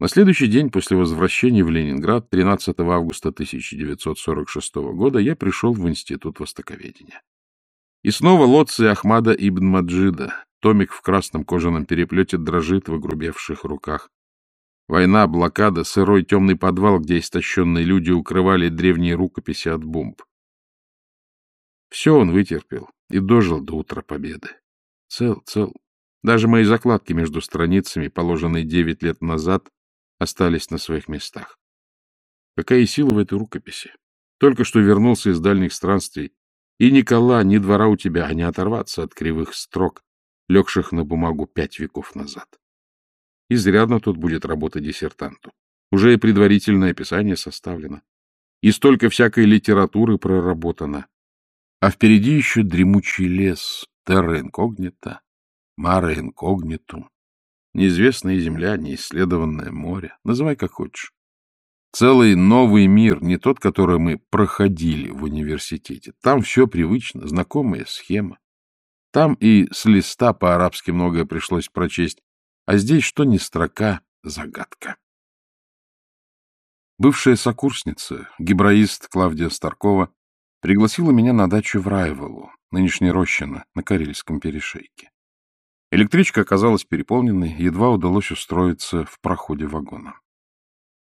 На следующий день после возвращения в Ленинград, 13 августа 1946 года, я пришел в Институт Востоковедения. И снова лодцы Ахмада ибн Маджида. Томик в красном кожаном переплете дрожит в огрубевших руках. Война, блокада, сырой темный подвал, где истощенные люди укрывали древние рукописи от бомб. Все он вытерпел и дожил до утра победы. Цел, цел. Даже мои закладки между страницами, положенные девять лет назад, остались на своих местах. Какая сила в этой рукописи! Только что вернулся из дальних странствий, и ни кола, ни двора у тебя, а не оторваться от кривых строк, легших на бумагу пять веков назад. Изрядно тут будет работа диссертанту. Уже и предварительное описание составлено. И столько всякой литературы проработано. А впереди еще дремучий лес, терра инкогнита, мара инкогнитум, Неизвестная земля, неисследованное море. Называй как хочешь. Целый новый мир, не тот, который мы проходили в университете. Там все привычно, знакомая схема. Там и с листа по-арабски многое пришлось прочесть, а здесь что ни строка, загадка. Бывшая сокурсница, гибраист Клавдия Старкова, пригласила меня на дачу в Райволу, нынешней Рощино, на Карельском перешейке. Электричка оказалась переполненной, едва удалось устроиться в проходе вагона.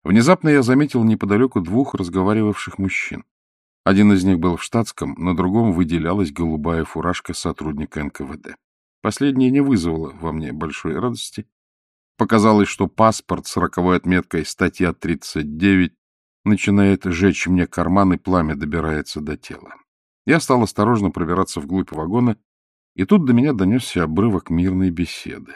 Внезапно я заметил неподалеку двух разговаривавших мужчин. Один из них был в штатском, на другом выделялась голубая фуражка сотрудника НКВД. Последнее не вызвало во мне большой радости. Показалось, что паспорт с роковой отметкой статья 39 начинает жечь мне карман, и пламя добирается до тела. Я стал осторожно пробираться вглубь вагона и тут до меня донесся обрывок мирной беседы.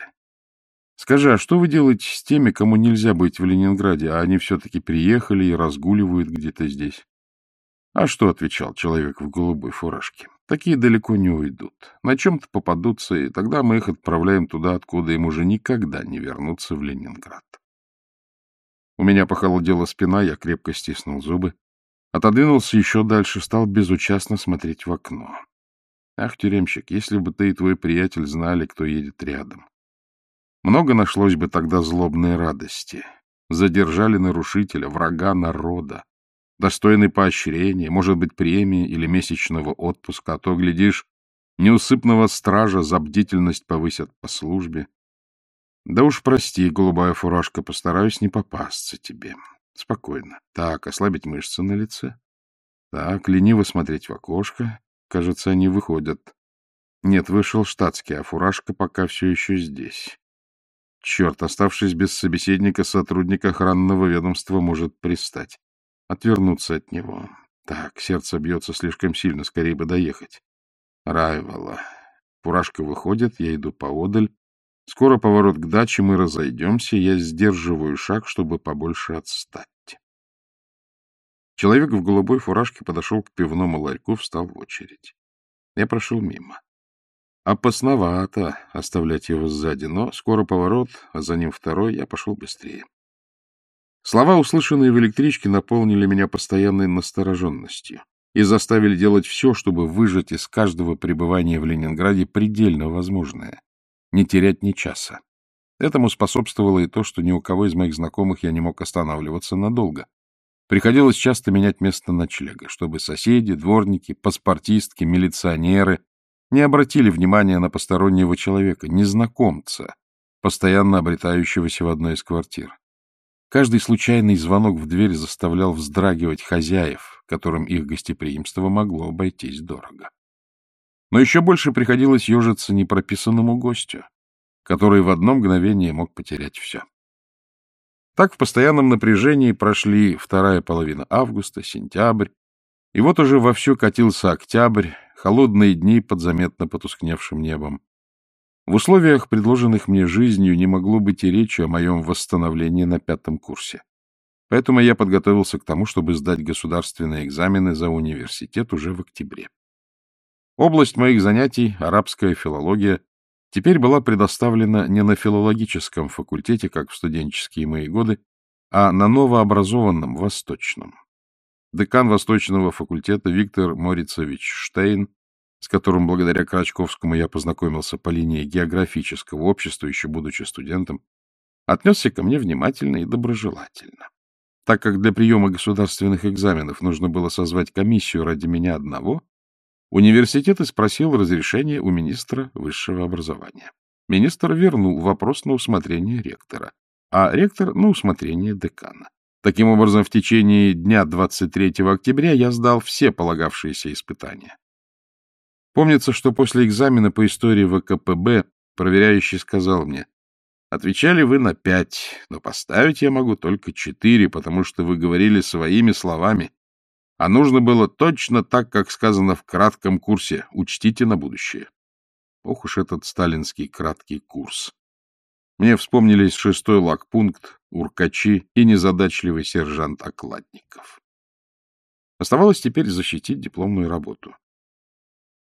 — Скажи, а что вы делаете с теми, кому нельзя быть в Ленинграде, а они все-таки приехали и разгуливают где-то здесь? — А что, — отвечал человек в голубой фуражке, — такие далеко не уйдут. На чем-то попадутся, и тогда мы их отправляем туда, откуда им уже никогда не вернуться в Ленинград. У меня похолодела спина, я крепко стиснул зубы. Отодвинулся еще дальше, стал безучастно смотреть в окно. Ах, тюремщик, если бы ты и твой приятель знали, кто едет рядом. Много нашлось бы тогда злобной радости. Задержали нарушителя, врага народа, достойный поощрения, может быть, премии или месячного отпуска, а то, глядишь, неусыпного стража за бдительность повысят по службе. Да уж прости, голубая фуражка, постараюсь не попасться тебе. Спокойно. Так, ослабить мышцы на лице. Так, лениво смотреть в окошко. Кажется, они выходят. Нет, вышел штатский, а фуражка пока все еще здесь. Черт, оставшись без собеседника, сотрудник охранного ведомства может пристать. Отвернуться от него. Так, сердце бьется слишком сильно, скорее бы доехать. Райвала. Фуражка выходит, я иду поодаль. Скоро поворот к даче, мы разойдемся, я сдерживаю шаг, чтобы побольше отстать. Человек в голубой фуражке подошел к пивному ларьку, встал в очередь. Я прошел мимо. Опасновато оставлять его сзади, но скоро поворот, а за ним второй, я пошел быстрее. Слова, услышанные в электричке, наполнили меня постоянной настороженностью и заставили делать все, чтобы выжать из каждого пребывания в Ленинграде предельно возможное, не терять ни часа. Этому способствовало и то, что ни у кого из моих знакомых я не мог останавливаться надолго. Приходилось часто менять место ночлега, чтобы соседи, дворники, паспортистки, милиционеры не обратили внимания на постороннего человека, незнакомца, постоянно обретающегося в одной из квартир. Каждый случайный звонок в дверь заставлял вздрагивать хозяев, которым их гостеприимство могло обойтись дорого. Но еще больше приходилось ежиться непрописанному гостю, который в одно мгновение мог потерять все. Так в постоянном напряжении прошли вторая половина августа, сентябрь, и вот уже вовсю катился октябрь, холодные дни под заметно потускневшим небом. В условиях, предложенных мне жизнью, не могло быть и речи о моем восстановлении на пятом курсе. Поэтому я подготовился к тому, чтобы сдать государственные экзамены за университет уже в октябре. Область моих занятий, арабская филология, теперь была предоставлена не на филологическом факультете, как в студенческие мои годы, а на новообразованном Восточном. Декан Восточного факультета Виктор Морицевич Штейн, с которым благодаря Крачковскому я познакомился по линии географического общества, еще будучи студентом, отнесся ко мне внимательно и доброжелательно. Так как для приема государственных экзаменов нужно было созвать комиссию ради меня одного, университет и спросил разрешения у министра высшего образования. Министр вернул вопрос на усмотрение ректора, а ректор — на усмотрение декана. Таким образом, в течение дня 23 октября я сдал все полагавшиеся испытания. Помнится, что после экзамена по истории ВКПБ проверяющий сказал мне, Отвечали вы на пять, но поставить я могу только четыре, потому что вы говорили своими словами. А нужно было точно так, как сказано в кратком курсе. Учтите на будущее. Ох уж этот сталинский краткий курс. Мне вспомнились шестой лагпункт, уркачи и незадачливый сержант Окладников. Оставалось теперь защитить дипломную работу.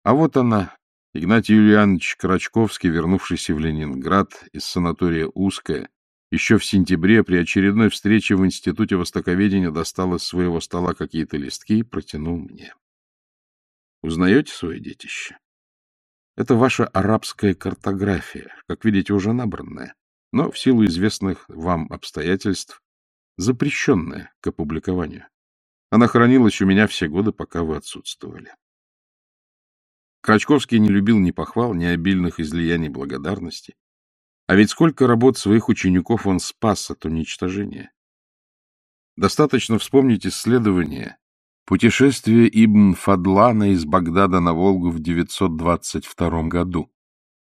А вот она, Игнатий Юлианович Крачковский, вернувшийся в Ленинград из санатория «Узкая», еще в сентябре при очередной встрече в Институте Востоковедения достал из своего стола какие-то листки и протянул мне. Узнаете свое детище? Это ваша арабская картография, как видите, уже набранная, но в силу известных вам обстоятельств запрещенная к опубликованию. Она хранилась у меня все годы, пока вы отсутствовали. Крачковский не любил ни похвал, ни обильных излияний благодарности. А ведь сколько работ своих учеников он спас от уничтожения. Достаточно вспомнить исследование «Путешествие Ибн Фадлана из Багдада на Волгу в 922 году»,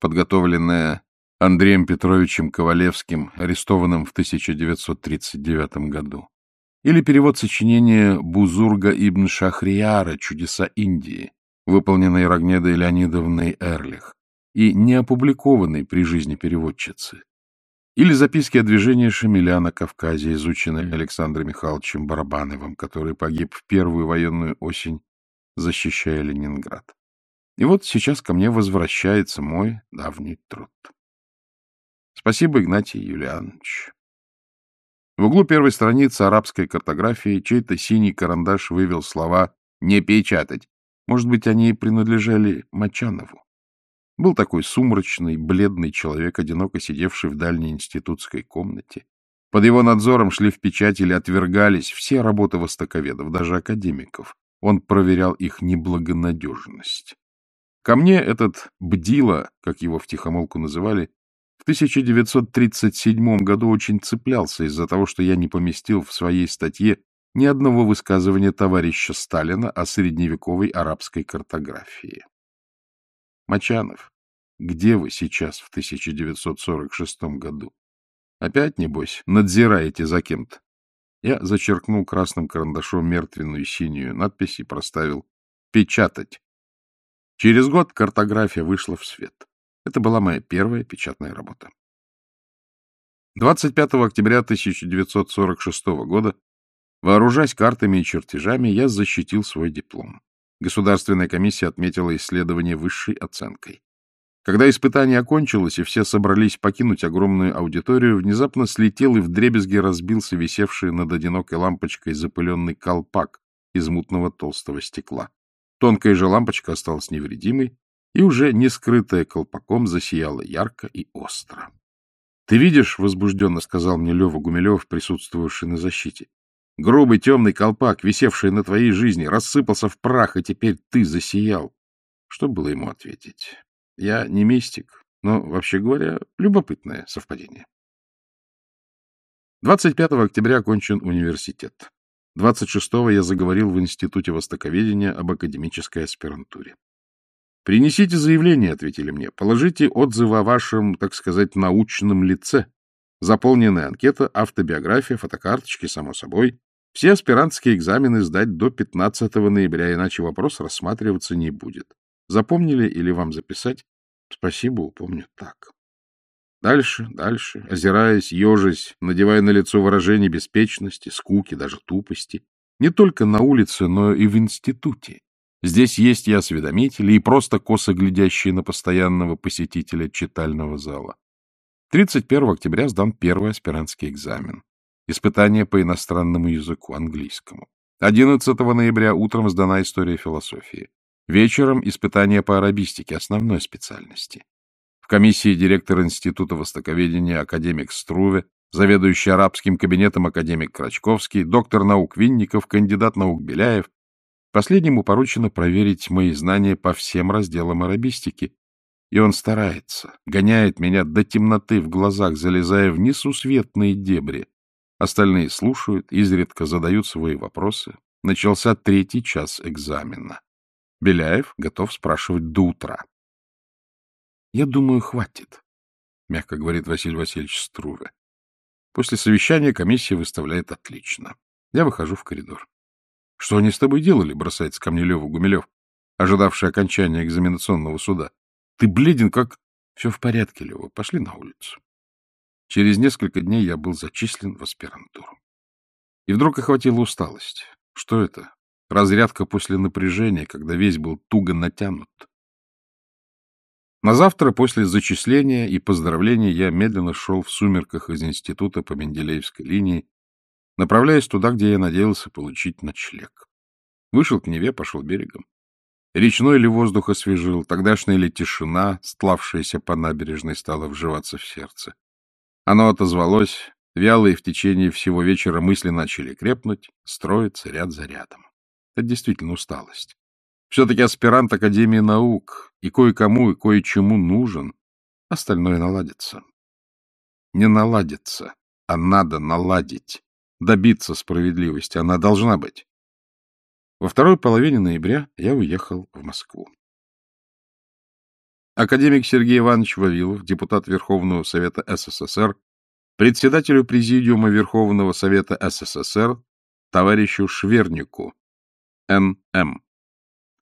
подготовленное Андреем Петровичем Ковалевским, арестованным в 1939 году. Или перевод сочинения Бузурга Ибн Шахрияра «Чудеса Индии», выполненный Рогнедой Леонидовной Эрлих и не опубликованный при жизни переводчицы, или записки о движении Шамиля на Кавказе, изученные Александром Михайловичем Барабановым, который погиб в первую военную осень, защищая Ленинград. И вот сейчас ко мне возвращается мой давний труд. Спасибо, Игнатий Юлианович. В углу первой страницы арабской картографии чей-то синий карандаш вывел слова «не печатать», может быть, они принадлежали Мачанову. Был такой сумрачный, бледный человек, одиноко сидевший в дальней институтской комнате. Под его надзором шли в печать или отвергались все работы востоковедов, даже академиков. Он проверял их неблагонадежность. Ко мне этот Бдила, как его втихомолку называли, в 1937 году очень цеплялся из-за того, что я не поместил в своей статье ни одного высказывания товарища Сталина о средневековой арабской картографии. Мачанов, где вы сейчас в 1946 году? Опять, небось, надзираете за кем-то? Я зачеркнул красным карандашом мертвенную синюю надпись и проставил «Печатать». Через год картография вышла в свет. Это была моя первая печатная работа. 25 октября 1946 года Вооружаясь картами и чертежами, я защитил свой диплом. Государственная комиссия отметила исследование высшей оценкой. Когда испытание окончилось и все собрались покинуть огромную аудиторию, внезапно слетел и вдребезги разбился висевший над одинокой лампочкой запыленный колпак из мутного толстого стекла. Тонкая же лампочка осталась невредимой, и уже не скрытая колпаком засияла ярко и остро. — Ты видишь, — возбужденно сказал мне Лева Гумилев, присутствовавший на защите, Грубый темный колпак, висевший на твоей жизни, рассыпался в прах, и теперь ты засиял. Что было ему ответить? Я не мистик, но, вообще говоря, любопытное совпадение. 25 октября окончен университет. 26-го я заговорил в Институте Востоковедения об академической аспирантуре. «Принесите заявление», — ответили мне. «Положите отзывы о вашем, так сказать, научном лице. Заполненная анкета, автобиография, фотокарточки, само собой. Все аспирантские экзамены сдать до 15 ноября, иначе вопрос рассматриваться не будет. Запомнили или вам записать? Спасибо, упомню так. Дальше, дальше, озираясь, ежась, надевая на лицо выражение беспечности, скуки, даже тупости. Не только на улице, но и в институте. Здесь есть и осведомители, и просто косо глядящие на постоянного посетителя читального зала. 31 октября сдан первый аспирантский экзамен. Испытание по иностранному языку, английскому. 11 ноября утром сдана история философии. Вечером испытание по арабистике, основной специальности. В комиссии директор Института Востоковедения академик Струве заведующий арабским кабинетом академик Крачковский, доктор наук Винников, кандидат наук Беляев. Последнему поручено проверить мои знания по всем разделам арабистики. И он старается, гоняет меня до темноты в глазах, залезая в несусветные дебри. Остальные слушают, изредка задают свои вопросы. Начался третий час экзамена. Беляев готов спрашивать до утра. Я думаю, хватит, — мягко говорит Василий Васильевич Струве. После совещания комиссия выставляет отлично. Я выхожу в коридор. — Что они с тобой делали? — бросается ко мне Лева Гумилев, ожидавший окончания экзаменационного суда. — Ты бледен, как... — Все в порядке, Лева. Пошли на улицу. Через несколько дней я был зачислен в аспирантуру. И вдруг охватила усталость. Что это? Разрядка после напряжения, когда весь был туго натянут. На завтра после зачисления и поздравления я медленно шел в сумерках из института по Менделеевской линии, направляясь туда, где я надеялся получить ночлег. Вышел к Неве, пошел берегом. Речной ли воздух освежил, тогдашняя ли тишина, стлавшаяся по набережной, стала вживаться в сердце. Оно отозвалось, вялые в течение всего вечера мысли начали крепнуть, строиться ряд за рядом. Это действительно усталость. Все-таки аспирант Академии наук, и кое-кому, и кое-чему нужен. Остальное наладится. Не наладится, а надо наладить, добиться справедливости. Она должна быть. Во второй половине ноября я уехал в Москву. Академик Сергей Иванович Вавилов, депутат Верховного Совета СССР, председателю Президиума Верховного Совета СССР, товарищу Швернику, Н.М.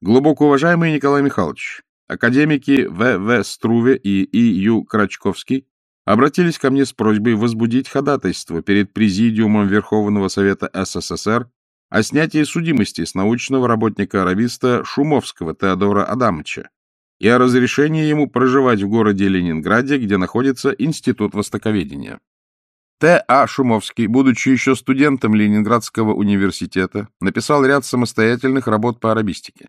Глубоко уважаемый Николай Михайлович, академики В.В. Струве и И.Ю. Крачковский обратились ко мне с просьбой возбудить ходатайство перед Президиумом Верховного Совета СССР о снятии судимости с научного работника-арабиста Шумовского Теодора Адамовича и о разрешении ему проживать в городе Ленинграде, где находится Институт Востоковедения. Т. А. Шумовский, будучи еще студентом Ленинградского университета, написал ряд самостоятельных работ по арабистике.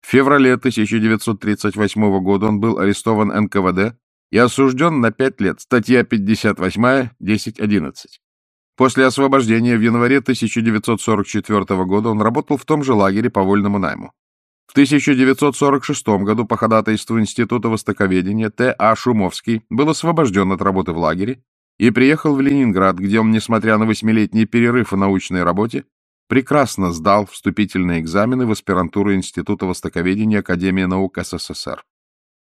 В феврале 1938 года он был арестован НКВД и осужден на пять лет, статья 58, 10.11. После освобождения в январе 1944 года он работал в том же лагере по вольному найму. В 1946 году по ходатайству Института Востоковедения Т. А. Шумовский был освобожден от работы в лагере и приехал в Ленинград, где он, несмотря на восьмилетний перерыв в научной работе, прекрасно сдал вступительные экзамены в аспирантуру Института Востоковедения Академии наук СССР.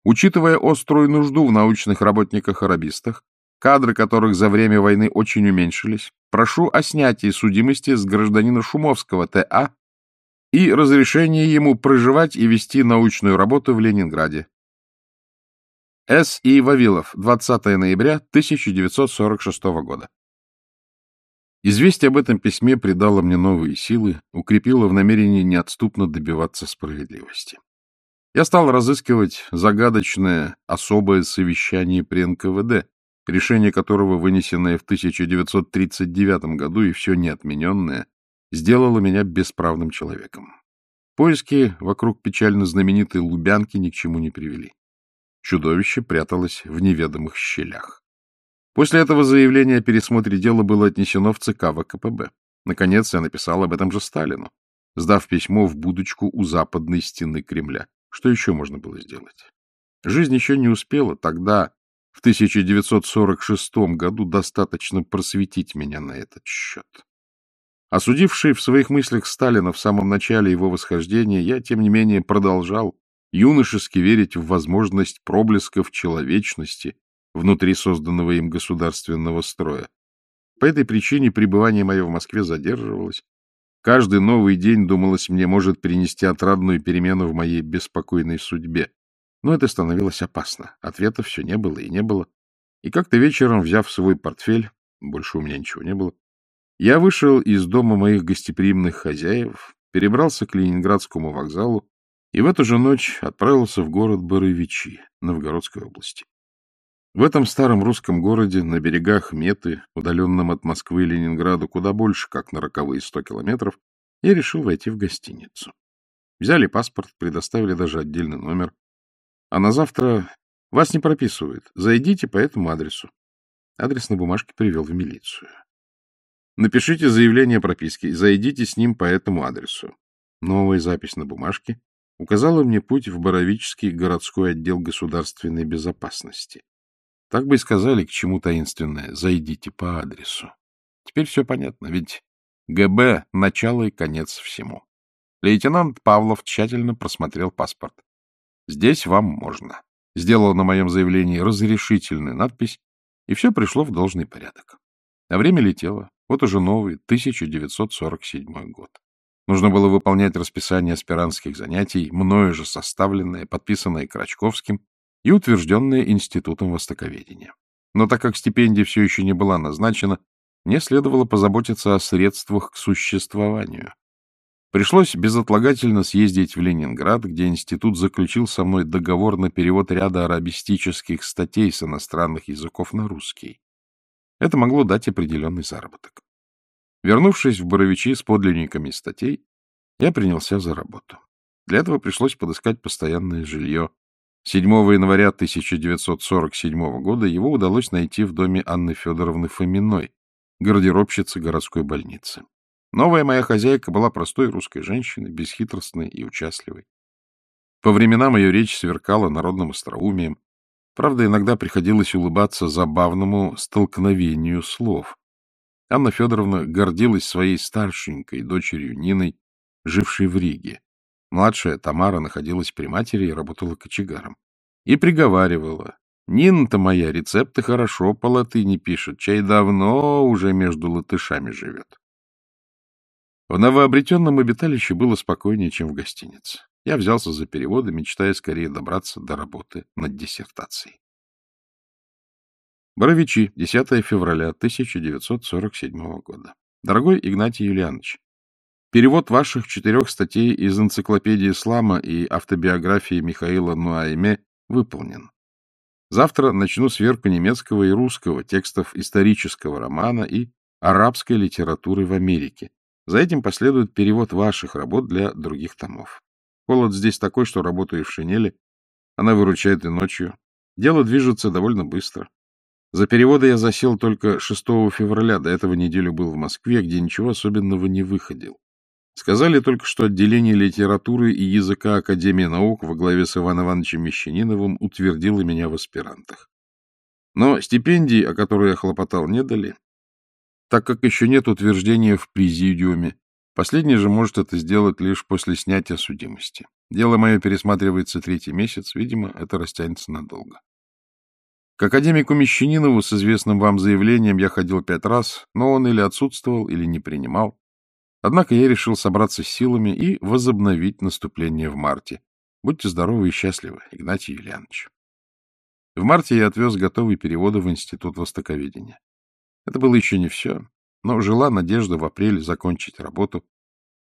Учитывая острую нужду в научных работниках-арабистах, кадры которых за время войны очень уменьшились, прошу о снятии судимости с гражданина Шумовского Т.А. и разрешении ему проживать и вести научную работу в Ленинграде. С. И. Вавилов, 20 ноября 1946 года. Известие об этом письме придало мне новые силы, укрепило в намерении неотступно добиваться справедливости. Я стал разыскивать загадочное особое совещание при НКВД, решение которого, вынесенное в 1939 году и все неотмененное, сделало меня бесправным человеком. Поиски вокруг печально знаменитой Лубянки ни к чему не привели. Чудовище пряталось в неведомых щелях. После этого заявление о пересмотре дела было отнесено в ЦК ВКПБ. Наконец, я написал об этом же Сталину, сдав письмо в будочку у западной стены Кремля. Что еще можно было сделать? Жизнь еще не успела тогда, в 1946 году, достаточно просветить меня на этот счет. Осудивший в своих мыслях Сталина в самом начале его восхождения, я, тем не менее, продолжал юношески верить в возможность проблесков человечности внутри созданного им государственного строя. По этой причине пребывание мое в Москве задерживалось. Каждый новый день, думалось мне, может принести отрадную перемену в моей беспокойной судьбе. Но это становилось опасно. Ответа все не было и не было. И как-то вечером, взяв свой портфель, больше у меня ничего не было, я вышел из дома моих гостеприимных хозяев, перебрался к Ленинградскому вокзалу и в эту же ночь отправился в город Боровичи, Новгородской области. В этом старом русском городе, на берегах Меты, удаленном от Москвы и Ленинграда куда больше, как на роковые сто километров, я решил войти в гостиницу. Взяли паспорт, предоставили даже отдельный номер. А на завтра вас не прописывают. Зайдите по этому адресу. Адрес на бумажке привел в милицию. Напишите заявление о прописке и зайдите с ним по этому адресу. Новая запись на бумажке указала мне путь в Боровический городской отдел государственной безопасности. Так бы и сказали, к чему таинственное «зайдите по адресу». Теперь все понятно, ведь ГБ — начало и конец всему. Лейтенант Павлов тщательно просмотрел паспорт. «Здесь вам можно». Сделал на моем заявлении разрешительную надпись, и все пришло в должный порядок. А время летело. Вот уже новый, 1947 год. Нужно было выполнять расписание аспирантских занятий, мною же составленное, подписанное Крачковским и утвержденное Институтом Востоковедения. Но так как стипендия все еще не была назначена, мне следовало позаботиться о средствах к существованию. Пришлось безотлагательно съездить в Ленинград, где институт заключил со мной договор на перевод ряда арабистических статей с иностранных языков на русский. Это могло дать определенный заработок. Вернувшись в Боровичи с подлинниками статей, я принялся за работу. Для этого пришлось подыскать постоянное жилье. 7 января 1947 года его удалось найти в доме Анны Федоровны Фоминой, гардеробщицы городской больницы. Новая моя хозяйка была простой русской женщиной, бесхитростной и участливой. По временам ее речь сверкала народным остроумием. Правда, иногда приходилось улыбаться забавному столкновению слов. Анна Федоровна гордилась своей старшенькой дочерью Ниной, жившей в Риге. Младшая Тамара находилась при матери и работала кочегаром. И приговаривала. Нина-то моя рецепты хорошо по латыни пишет, чай давно уже между латышами живет. В новообретенном обиталище было спокойнее, чем в гостинице. Я взялся за переводы, мечтая скорее добраться до работы над диссертацией. Боровичи, 10 февраля 1947 года. Дорогой Игнатий Юлианович, перевод ваших четырех статей из энциклопедии ислама и автобиографии Михаила Нуайме выполнен. Завтра начну сверку немецкого и русского текстов исторического романа и арабской литературы в Америке. За этим последует перевод ваших работ для других томов. Холод здесь такой, что работаю в шинели. Она выручает и ночью. Дело движется довольно быстро. За переводы я засел только 6 февраля, до этого неделю был в Москве, где ничего особенного не выходил. Сказали только, что отделение литературы и языка Академии наук во главе с Иваном Ивановичем Мещаниновым утвердило меня в аспирантах. Но стипендии, о которой я хлопотал, не дали, так как еще нет утверждения в президиуме. Последний же может это сделать лишь после снятия судимости. Дело мое пересматривается третий месяц, видимо, это растянется надолго. К академику Мещанинову с известным вам заявлением я ходил пять раз, но он или отсутствовал, или не принимал. Однако я решил собраться с силами и возобновить наступление в марте. Будьте здоровы и счастливы, Игнатий Юлианович. В марте я отвез готовые переводы в Институт Востоковедения. Это было еще не все, но жила надежда в апреле закончить работу.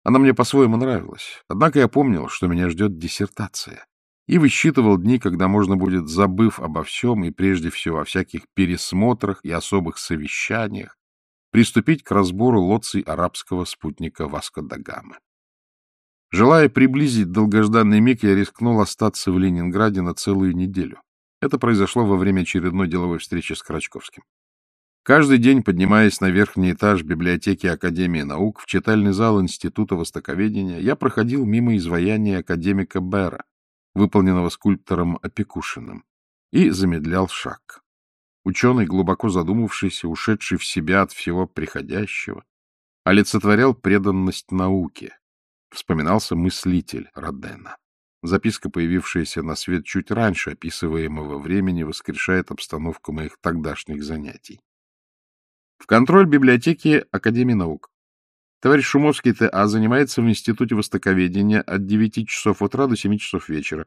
Она мне по-своему нравилась. Однако я помнил, что меня ждет диссертация и высчитывал дни, когда можно будет, забыв обо всем и прежде всего о всяких пересмотрах и особых совещаниях, приступить к разбору лоций арабского спутника Васко да Гамы. Желая приблизить долгожданный миг, я рискнул остаться в Ленинграде на целую неделю. Это произошло во время очередной деловой встречи с Крачковским. Каждый день, поднимаясь на верхний этаж библиотеки Академии наук в читальный зал Института Востоковедения, я проходил мимо изваяния академика Бера, выполненного скульптором Опекушиным, и замедлял шаг. Ученый, глубоко задумавшийся, ушедший в себя от всего приходящего, олицетворял преданность науке. Вспоминался мыслитель Родена. Записка, появившаяся на свет чуть раньше описываемого времени, воскрешает обстановку моих тогдашних занятий. В контроль библиотеки Академии наук. Товарищ Шумовский Т.А. занимается в Институте Востоковедения от 9 часов утра до 7 часов вечера.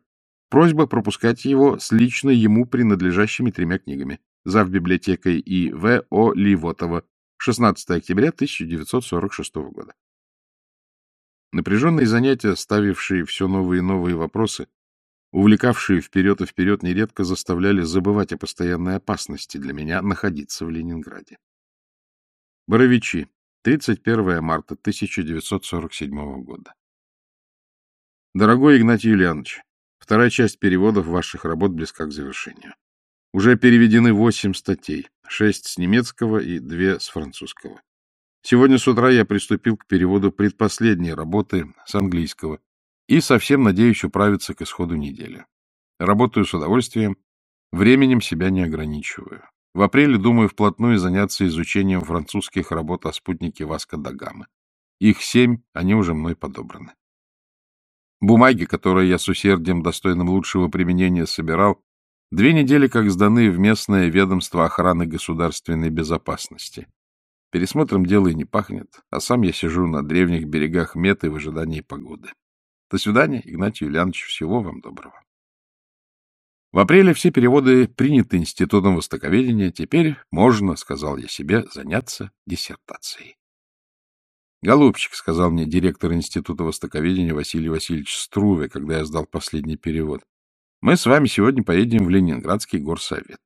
Просьба пропускать его с лично ему принадлежащими тремя книгами. Зав. библиотекой И. В. О. Ливотова. 16 октября 1946 года. Напряженные занятия, ставившие все новые и новые вопросы, увлекавшие вперед и вперед, нередко заставляли забывать о постоянной опасности для меня находиться в Ленинграде. Боровичи. 31 марта 1947 года. Дорогой Игнатий Юлианович, вторая часть переводов ваших работ близка к завершению. Уже переведены восемь статей, шесть с немецкого и две с французского. Сегодня с утра я приступил к переводу предпоследней работы с английского и совсем надеюсь управиться к исходу недели. Работаю с удовольствием, временем себя не ограничиваю. В апреле думаю вплотную заняться изучением французских работ о спутнике Васка да Гамы. Их семь, они уже мной подобраны. Бумаги, которые я с усердием, достойным лучшего применения, собирал, две недели как сданы в местное ведомство охраны государственной безопасности. Пересмотром дело и не пахнет, а сам я сижу на древних берегах Меты в ожидании погоды. До свидания, Игнатий Юлианович, всего вам доброго. В апреле все переводы приняты Институтом Востоковедения. Теперь можно, сказал я себе, заняться диссертацией. Голубчик, сказал мне директор Института Востоковедения Василий Васильевич Струве, когда я сдал последний перевод. Мы с вами сегодня поедем в Ленинградский горсовет.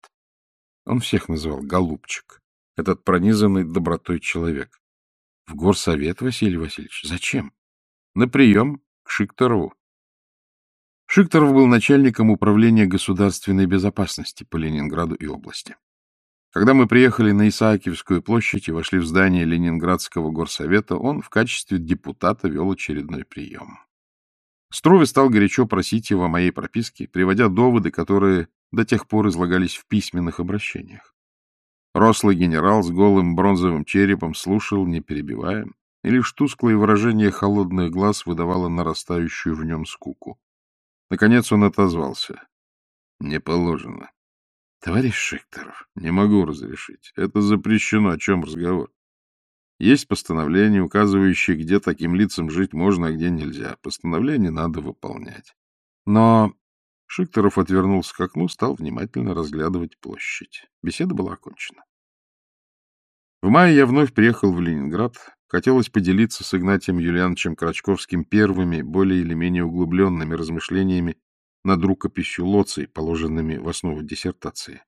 Он всех называл Голубчик, этот пронизанный добротой человек. В горсовет, Василий Васильевич? Зачем? На прием к Шикторову. Шикторов был начальником управления государственной безопасности по Ленинграду и области. Когда мы приехали на Исаакиевскую площадь и вошли в здание Ленинградского горсовета, он в качестве депутата вел очередной прием. Струве стал горячо просить его о моей прописке, приводя доводы, которые до тех пор излагались в письменных обращениях. Рослый генерал с голым бронзовым черепом слушал, не перебивая, и лишь тусклое выражение холодных глаз выдавало нарастающую в нем скуку. Наконец он отозвался. — Не положено. — Товарищ Шикторов, не могу разрешить. Это запрещено. О чем разговор? Есть постановление, указывающее, где таким лицам жить можно, а где нельзя. Постановление надо выполнять. Но Шикторов отвернулся к окну, стал внимательно разглядывать площадь. Беседа была окончена. В мае я вновь приехал в Ленинград. Хотелось поделиться с Игнатием Юлиановичем Крачковским первыми, более или менее углубленными размышлениями над рукописью Лоций, положенными в основу диссертации.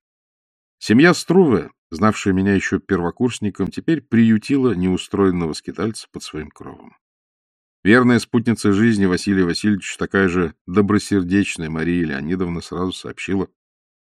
Семья Струве, знавшая меня еще первокурсником, теперь приютила неустроенного скитальца под своим кровом. Верная спутница жизни Василия Васильевича, такая же добросердечная Мария Леонидовна, сразу сообщила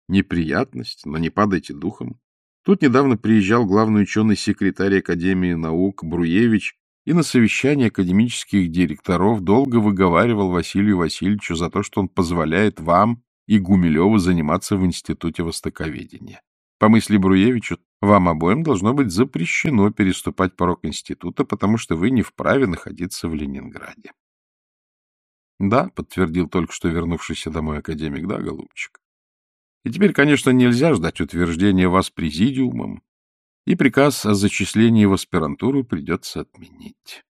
неприятность, но не падайте духом. Тут недавно приезжал главный ученый-секретарь Академии наук Бруевич и на совещании академических директоров долго выговаривал Василию Васильевичу за то, что он позволяет вам и Гумилеву заниматься в Институте Востоковедения. По мысли Бруевича, вам обоим должно быть запрещено переступать порог института, потому что вы не вправе находиться в Ленинграде. — Да, — подтвердил только что вернувшийся домой академик, — да, голубчик. И теперь, конечно, нельзя ждать утверждения вас президиумом, и приказ о зачислении в аспирантуру придется отменить.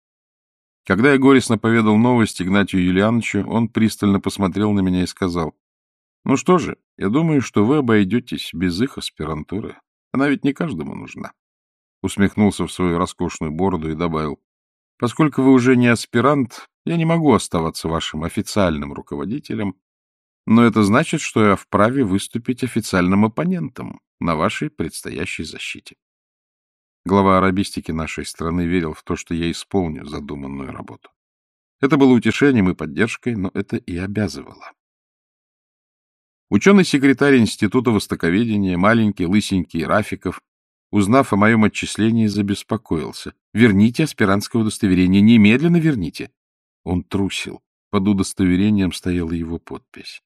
Когда я горестно поведал новость Игнатию Юлиановичу, он пристально посмотрел на меня и сказал, «Ну что же, я думаю, что вы обойдетесь без их аспирантуры. Она ведь не каждому нужна». Усмехнулся в свою роскошную бороду и добавил, «Поскольку вы уже не аспирант, я не могу оставаться вашим официальным руководителем, но это значит, что я вправе выступить официальным оппонентом на вашей предстоящей защите. Глава арабистики нашей страны верил в то, что я исполню задуманную работу. Это было утешением и поддержкой, но это и обязывало. Ученый-секретарь Института Востоковедения, маленький, лысенький Рафиков, узнав о моем отчислении, забеспокоился. «Верните аспирантское удостоверение, немедленно верните!» Он трусил. Под удостоверением стояла его подпись.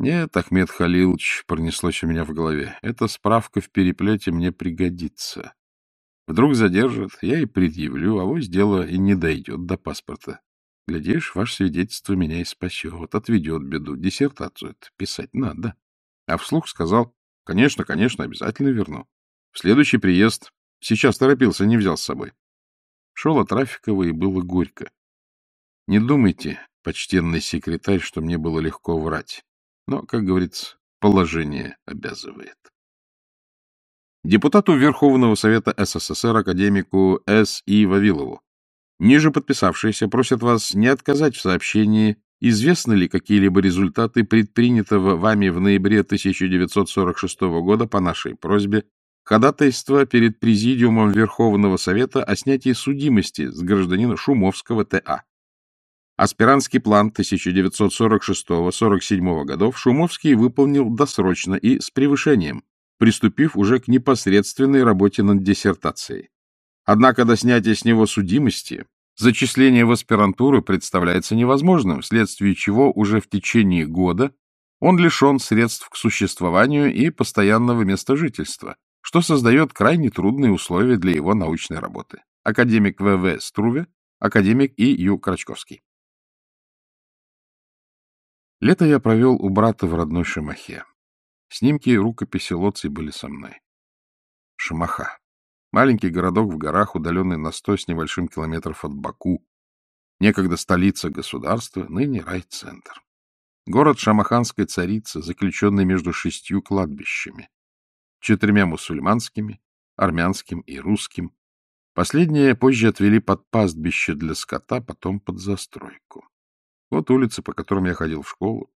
Нет, Ахмед Халилович, пронеслось у меня в голове, эта справка в переплете мне пригодится. Вдруг задержат, я и предъявлю, а вось дело и не дойдет до паспорта. Глядишь, ваше свидетельство меня и спасет, отведет беду. Диссертацию писать надо. А вслух сказал, конечно, конечно, обязательно верну. В следующий приезд. Сейчас торопился, не взял с собой. Шел от Рафикова и было горько. Не думайте, почтенный секретарь, что мне было легко врать. Но, как говорится, положение обязывает. Депутату Верховного Совета СССР академику С. И. Вавилову. Ниже подписавшиеся просят вас не отказать в сообщении, известны ли какие-либо результаты предпринятого вами в ноябре 1946 года по нашей просьбе ходатайства перед Президиумом Верховного Совета о снятии судимости с гражданина Шумовского Т.А. Аспирантский план 1946-47 годов Шумовский выполнил досрочно и с превышением, приступив уже к непосредственной работе над диссертацией. Однако до снятия с него судимости зачисление в аспирантуру представляется невозможным, вследствие чего уже в течение года он лишен средств к существованию и постоянного места жительства, что создает крайне трудные условия для его научной работы. Академик В.В. Струве, академик И. Ю. Крачковский. Лето я провел у брата в родной Шамахе. Снимки и рукописи Лоций были со мной. Шамаха. Маленький городок в горах, удаленный на сто с небольшим километров от Баку. Некогда столица государства, ныне райцентр. Город шамаханской царицы, заключенный между шестью кладбищами. Четырьмя мусульманскими, армянским и русским. Последние позже отвели под пастбище для скота, потом под застройку. Вот улицы, по которым я ходил в школу.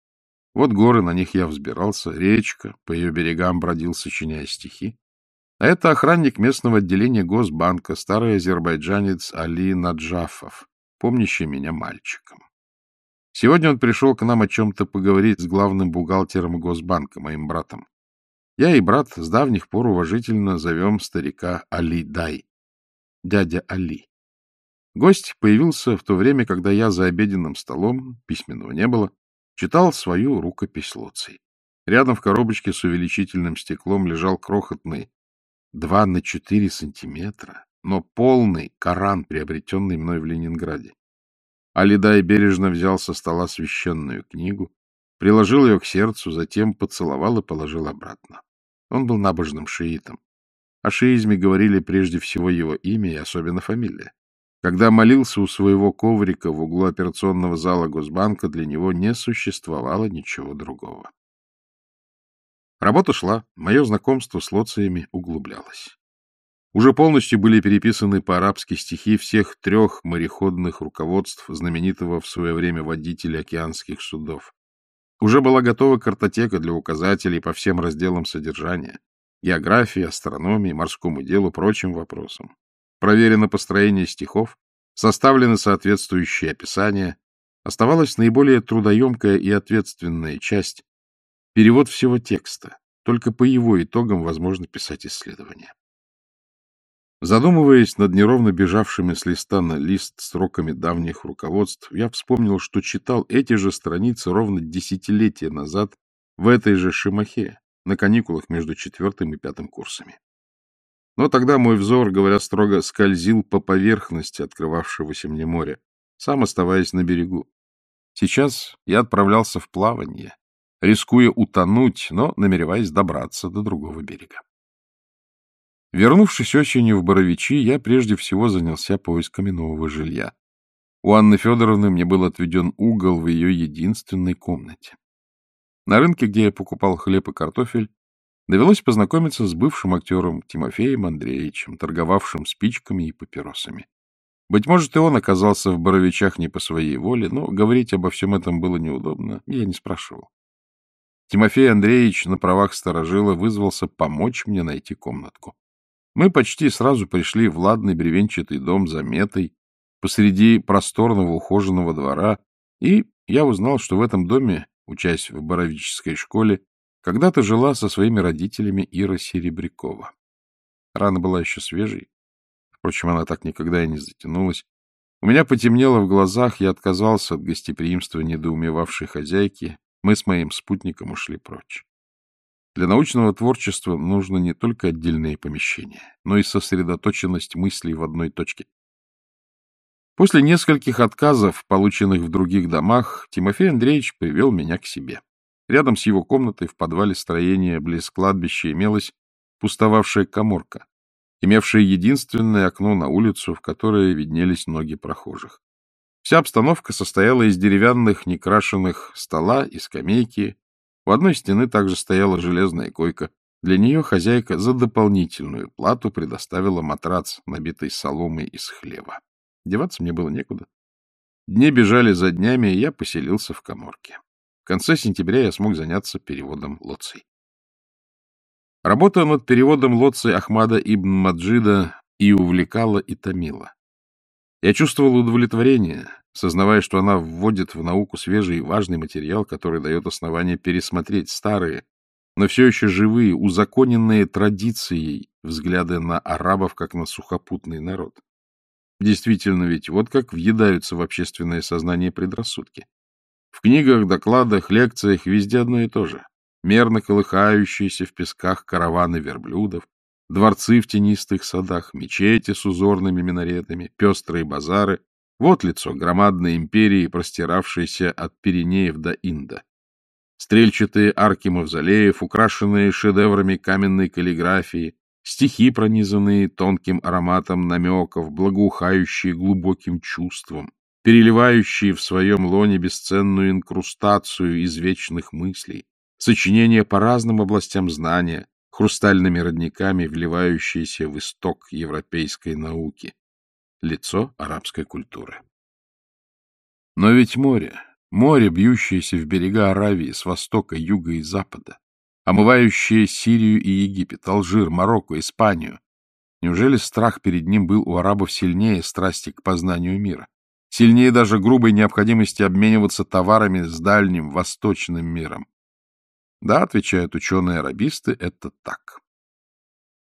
Вот горы, на них я взбирался, речка, по ее берегам бродил, сочиняя стихи. А это охранник местного отделения Госбанка, старый азербайджанец Али Наджафов, помнящий меня мальчиком. Сегодня он пришел к нам о чем-то поговорить с главным бухгалтером Госбанка, моим братом. Я и брат с давних пор уважительно зовем старика Али Дай, дядя Али. Гость появился в то время, когда я за обеденным столом, письменного не было, читал свою рукопись Луций. Рядом в коробочке с увеличительным стеклом лежал крохотный два на четыре сантиметра, но полный Коран, приобретенный мной в Ленинграде. Алидай бережно взял со стола священную книгу, приложил ее к сердцу, затем поцеловал и положил обратно. Он был набожным шиитом. О шиизме говорили прежде всего его имя и особенно фамилия. Когда молился у своего коврика в углу операционного зала Госбанка, для него не существовало ничего другого. Работа шла, мое знакомство с лоциями углублялось. Уже полностью были переписаны по-арабски стихи всех трех мореходных руководств знаменитого в свое время водителя океанских судов. Уже была готова картотека для указателей по всем разделам содержания — географии, астрономии, морскому делу, прочим вопросам проверено построение стихов, составлены соответствующие описания, оставалась наиболее трудоемкая и ответственная часть — перевод всего текста. Только по его итогам возможно писать исследования. Задумываясь над неровно бежавшими с листа на лист строками давних руководств, я вспомнил, что читал эти же страницы ровно десятилетия назад в этой же Шимахе, на каникулах между четвертым и пятым курсами. Но тогда мой взор, говоря строго, скользил по поверхности открывавшегося мне моря, сам оставаясь на берегу. Сейчас я отправлялся в плавание, рискуя утонуть, но намереваясь добраться до другого берега. Вернувшись осенью в Боровичи, я прежде всего занялся поисками нового жилья. У Анны Федоровны мне был отведен угол в ее единственной комнате. На рынке, где я покупал хлеб и картофель, Довелось познакомиться с бывшим актером Тимофеем Андреевичем, торговавшим спичками и папиросами. Быть может, и он оказался в Боровичах не по своей воле, но говорить обо всем этом было неудобно, я не спрашивал. Тимофей Андреевич на правах сторожила вызвался помочь мне найти комнатку. Мы почти сразу пришли в ладный бревенчатый дом за метой, посреди просторного ухоженного двора, и я узнал, что в этом доме, учась в Боровической школе, когда-то жила со своими родителями Ира Серебрякова. Рана была еще свежей. Впрочем, она так никогда и не затянулась. У меня потемнело в глазах, я отказался от гостеприимства недоумевавшей хозяйки. Мы с моим спутником ушли прочь. Для научного творчества нужно не только отдельные помещения, но и сосредоточенность мыслей в одной точке. После нескольких отказов, полученных в других домах, Тимофей Андреевич привел меня к себе. Рядом с его комнатой в подвале строения близ кладбища имелась пустовавшая коморка, имевшая единственное окно на улицу, в которое виднелись ноги прохожих. Вся обстановка состояла из деревянных, некрашенных стола и скамейки. У одной стены также стояла железная койка. Для нее хозяйка за дополнительную плату предоставила матрац, набитый соломой из хлеба. Деваться мне было некуда. Дни бежали за днями, и я поселился в коморке. В конце сентября я смог заняться переводом Лоций. Работа над переводом Лоций Ахмада ибн Маджида и увлекала, и томила. Я чувствовал удовлетворение, сознавая, что она вводит в науку свежий и важный материал, который дает основание пересмотреть старые, но все еще живые, узаконенные традицией взгляды на арабов как на сухопутный народ. Действительно ведь, вот как въедаются в общественное сознание предрассудки. В книгах, докладах, лекциях везде одно и то же. Мерно колыхающиеся в песках караваны верблюдов, дворцы в тенистых садах, мечети с узорными минаретами, пестрые базары. Вот лицо громадной империи, простиравшейся от Пиренеев до Инда. Стрельчатые арки мавзолеев, украшенные шедеврами каменной каллиграфии, стихи, пронизанные тонким ароматом намеков, благоухающие глубоким чувством, переливающие в своем лоне бесценную инкрустацию из вечных мыслей, сочинения по разным областям знания, хрустальными родниками, вливающиеся в исток европейской науки, лицо арабской культуры. Но ведь море, море, бьющееся в берега Аравии с востока, юга и запада, омывающее Сирию и Египет, Алжир, Марокко, Испанию. Неужели страх перед ним был у арабов сильнее страсти к познанию мира? Сильнее даже грубой необходимости обмениваться товарами с дальним восточным миром? Да, отвечают ученые-арабисты, это так.